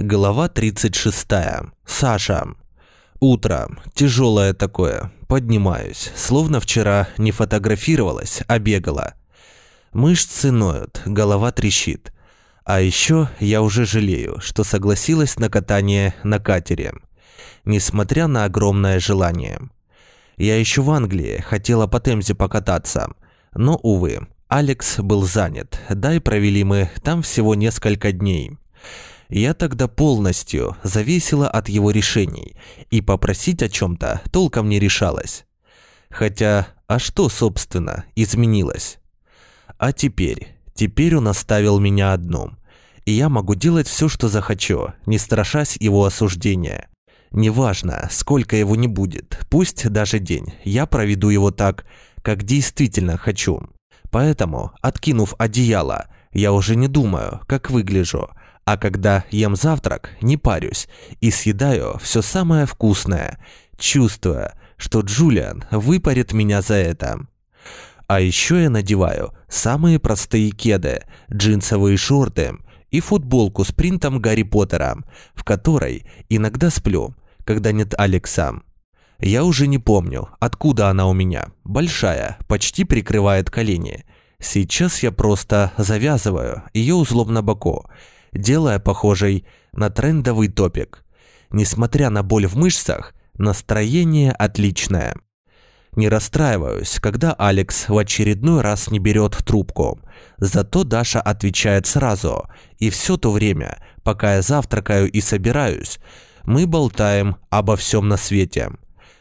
Глава 36. Саша. Утро. Тяжелое такое. Поднимаюсь. Словно вчера не фотографировалась, а бегала. Мышцы ноют, голова трещит. А еще я уже жалею, что согласилась на катание на катере. Несмотря на огромное желание. Я еще в Англии хотела по Темзе покататься. Но, увы, Алекс был занят, да и провели мы там всего несколько дней. Я тогда полностью зависела от его решений и попросить о чем-то толком не решалась. Хотя, а что, собственно, изменилось? А теперь, теперь он оставил меня одну, и я могу делать все, что захочу, не страшась его осуждения. Неважно, сколько его не будет, пусть даже день, я проведу его так, как действительно хочу. Поэтому, откинув одеяло, я уже не думаю, как выгляжу, а когда ем завтрак, не парюсь и съедаю все самое вкусное, чувствуя, что Джулиан выпарит меня за это. А еще я надеваю самые простые кеды, джинсовые шорты и футболку с принтом Гарри Поттера, в которой иногда сплю, когда нет Алекса. Я уже не помню, откуда она у меня. Большая, почти прикрывает колени. Сейчас я просто завязываю ее узлом на боку делая похожей на трендовый топик. Несмотря на боль в мышцах, настроение отличное. Не расстраиваюсь, когда Алекс в очередной раз не берет трубку. Зато Даша отвечает сразу, и все то время, пока я завтракаю и собираюсь, мы болтаем обо всем на свете.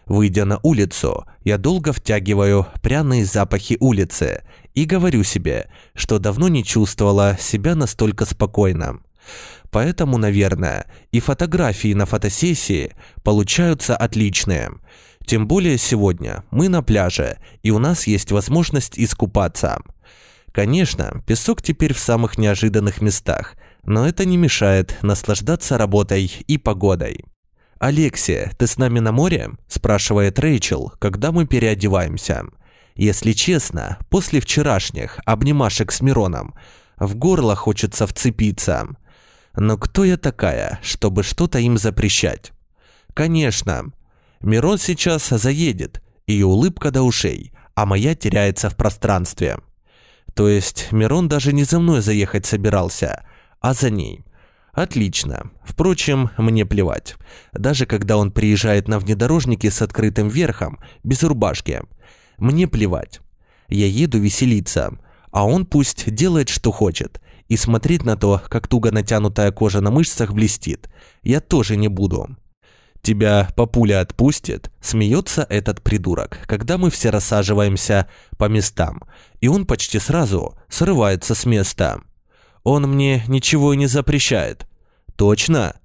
Выйдя на улицу, я долго втягиваю пряные запахи улицы и говорю себе, что давно не чувствовала себя настолько спокойно. Поэтому, наверное, и фотографии на фотосессии получаются отличные. Тем более сегодня мы на пляже, и у нас есть возможность искупаться. Конечно, песок теперь в самых неожиданных местах, но это не мешает наслаждаться работой и погодой. «Алексия, ты с нами на море?» – спрашивает Рэйчел, когда мы переодеваемся. Если честно, после вчерашних обнимашек с Мироном в горло хочется вцепиться. Но кто я такая, чтобы что-то им запрещать? Конечно, Мирон сейчас заедет, и улыбка до ушей, а моя теряется в пространстве. То есть Мирон даже не за мной заехать собирался, а за ней. Отлично. Впрочем, мне плевать. Даже когда он приезжает на внедорожнике с открытым верхом, без рубашки – мне плевать. Я еду веселиться, а он пусть делает, что хочет. И смотреть на то, как туго натянутая кожа на мышцах блестит, я тоже не буду. Тебя папуля отпустит, смеется этот придурок, когда мы все рассаживаемся по местам, и он почти сразу срывается с места. Он мне ничего не запрещает. Точно?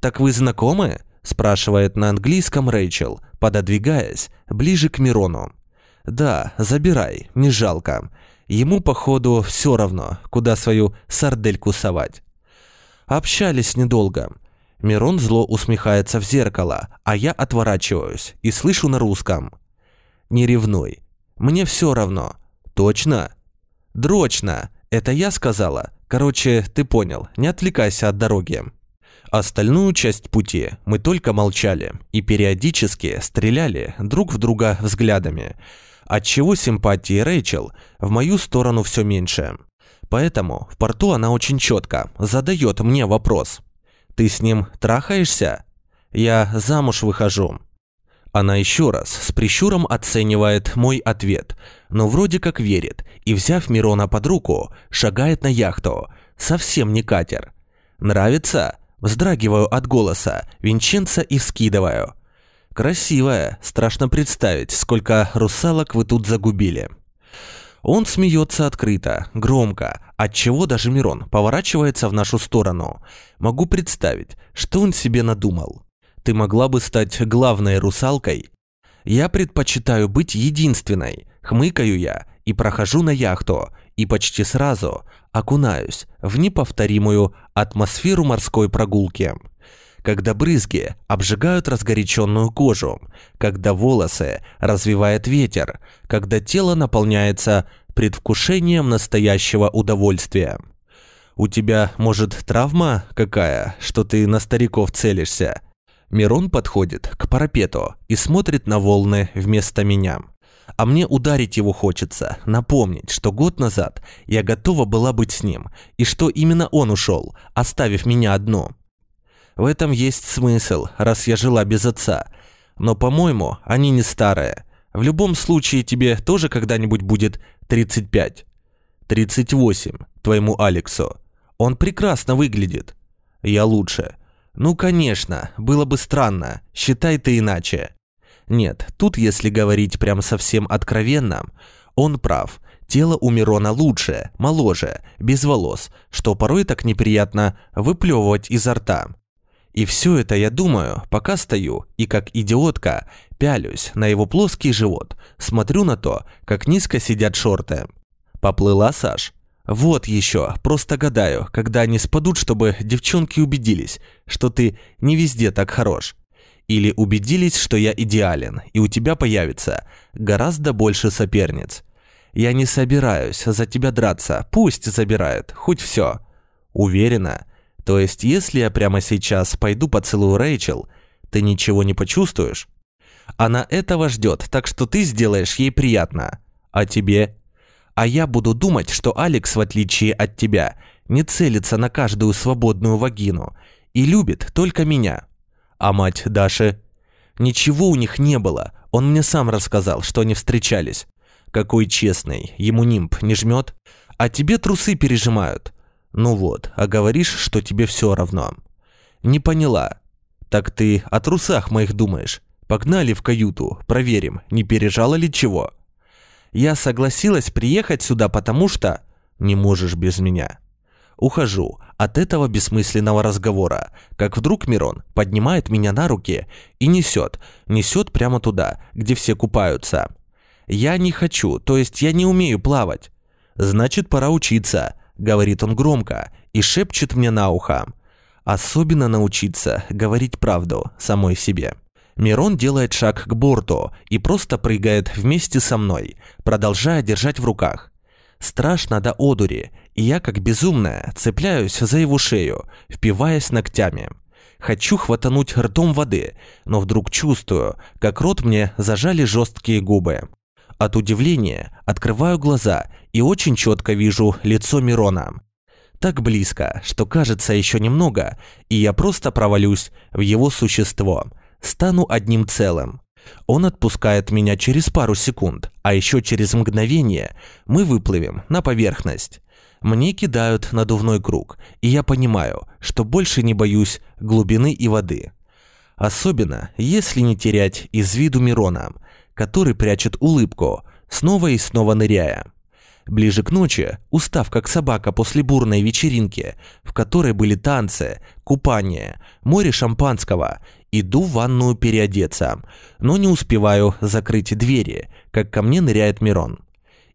Так вы знакомы? спрашивает на английском Рэйчел, пододвигаясь ближе к Мирону. Да, забирай, не жалко. Ему, походу, все равно, куда свою сардельку совать. Общались недолго. Мирон зло усмехается в зеркало, а я отворачиваюсь и слышу на русском. «Не ревнуй. Мне все равно. Точно?» «Дрочно. Это я сказала. Короче, ты понял. Не отвлекайся от дороги». Остальную часть пути мы только молчали и периодически стреляли друг в друга взглядами – отчего симпатии Рэйчел в мою сторону все меньше. Поэтому в порту она очень четко задает мне вопрос. «Ты с ним трахаешься?» «Я замуж выхожу». Она еще раз с прищуром оценивает мой ответ, но вроде как верит и, взяв Мирона под руку, шагает на яхту. Совсем не катер. «Нравится?» Вздрагиваю от голоса Винченца и вскидываю. Красивая, страшно представить, сколько русалок вы тут загубили. Он смеется открыто, громко, отчего даже Мирон поворачивается в нашу сторону. Могу представить, что он себе надумал. Ты могла бы стать главной русалкой? Я предпочитаю быть единственной. Хмыкаю я и прохожу на яхту, и почти сразу окунаюсь в неповторимую атмосферу морской прогулки когда брызги обжигают разгоряченную кожу, когда волосы развивает ветер, когда тело наполняется предвкушением настоящего удовольствия. У тебя, может, травма какая, что ты на стариков целишься? Мирон подходит к парапету и смотрит на волны вместо меня. А мне ударить его хочется, напомнить, что год назад я готова была быть с ним, и что именно он ушел, оставив меня одну. В этом есть смысл, раз я жила без отца. Но, по-моему, они не старые. В любом случае тебе тоже когда-нибудь будет 35. 38, твоему Алексу. Он прекрасно выглядит. Я лучше. Ну, конечно, было бы странно, считай ты иначе. Нет, тут если говорить прям совсем откровенно, он прав. Тело у Мирона лучше, моложе, без волос, что порой так неприятно выплевывать изо рта. И все это я думаю, пока стою и как идиотка пялюсь на его плоский живот, смотрю на то, как низко сидят шорты. Поплыла Саш. Вот еще, просто гадаю, когда они спадут, чтобы девчонки убедились, что ты не везде так хорош. Или убедились, что я идеален, и у тебя появится гораздо больше соперниц. Я не собираюсь за тебя драться, пусть забирают, хоть все. Уверена. То есть, если я прямо сейчас пойду поцелую Рэйчел, ты ничего не почувствуешь? Она этого ждет, так что ты сделаешь ей приятно. А тебе а я буду думать, что Алекс, в отличие от тебя, не целится на каждую свободную вагину и любит только меня. А мать Даши? Ничего у них не было, он мне сам рассказал, что они встречались. Какой честный, ему нимб не жмет, а тебе трусы пережимают. Ну вот, а говоришь, что тебе все равно. Не поняла. Так ты о трусах моих думаешь? Погнали в каюту, проверим, не пережала ли чего. Я согласилась приехать сюда, потому что... Не можешь без меня. Ухожу от этого бессмысленного разговора, как вдруг Мирон поднимает меня на руки и несет, несет прямо туда, где все купаются. Я не хочу, то есть я не умею плавать. Значит, пора учиться, говорит он громко и шепчет мне на ухо. Особенно научиться говорить правду самой себе. Мирон делает шаг к борту и просто прыгает вместе со мной, продолжая держать в руках. Страшно до одури, и я как безумная цепляюсь за его шею, впиваясь ногтями. Хочу хватануть ртом воды, но вдруг чувствую, как рот мне зажали жесткие губы. От удивления открываю глаза и очень четко вижу лицо Мирона. Так близко, что кажется еще немного, и я просто провалюсь в его существо – стану одним целым. Он отпускает меня через пару секунд, а еще через мгновение мы выплывем на поверхность. Мне кидают надувной круг, и я понимаю, что больше не боюсь глубины и воды. Особенно, если не терять из виду Мирона, который прячет улыбку, снова и снова ныряя. Ближе к ночи, устав как собака после бурной вечеринки, в которой были танцы, купание, море шампанского, иду в ванную переодеться, но не успеваю закрыть двери, как ко мне ныряет Мирон.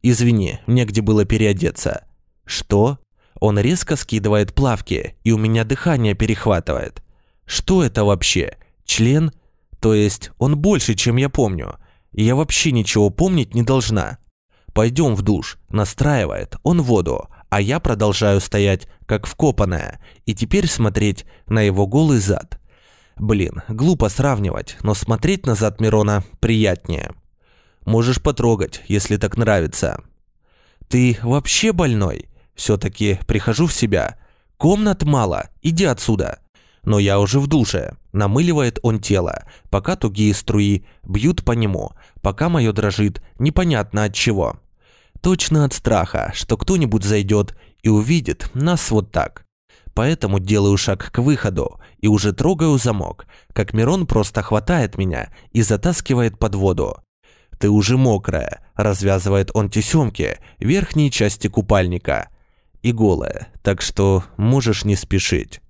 «Извини, негде было переодеться». «Что?» Он резко скидывает плавки, и у меня дыхание перехватывает. «Что это вообще? Член? То есть он больше, чем я помню. И я вообще ничего помнить не должна». «Пойдем в душ», настраивает он воду, а я продолжаю стоять, как вкопанная, и теперь смотреть на его голый зад. Блин, глупо сравнивать, но смотреть назад Мирона приятнее. Можешь потрогать, если так нравится. Ты вообще больной? Все-таки прихожу в себя. Комнат мало, иди отсюда. Но я уже в душе. Намыливает он тело, пока тугие струи бьют по нему, пока мое дрожит непонятно от чего. Точно от страха, что кто-нибудь зайдет и увидит нас вот так. Поэтому делаю шаг к выходу и уже трогаю замок, как Мирон просто хватает меня и затаскивает под воду. «Ты уже мокрая», – развязывает он тесемки верхней части купальника. И голая, так что можешь не спешить.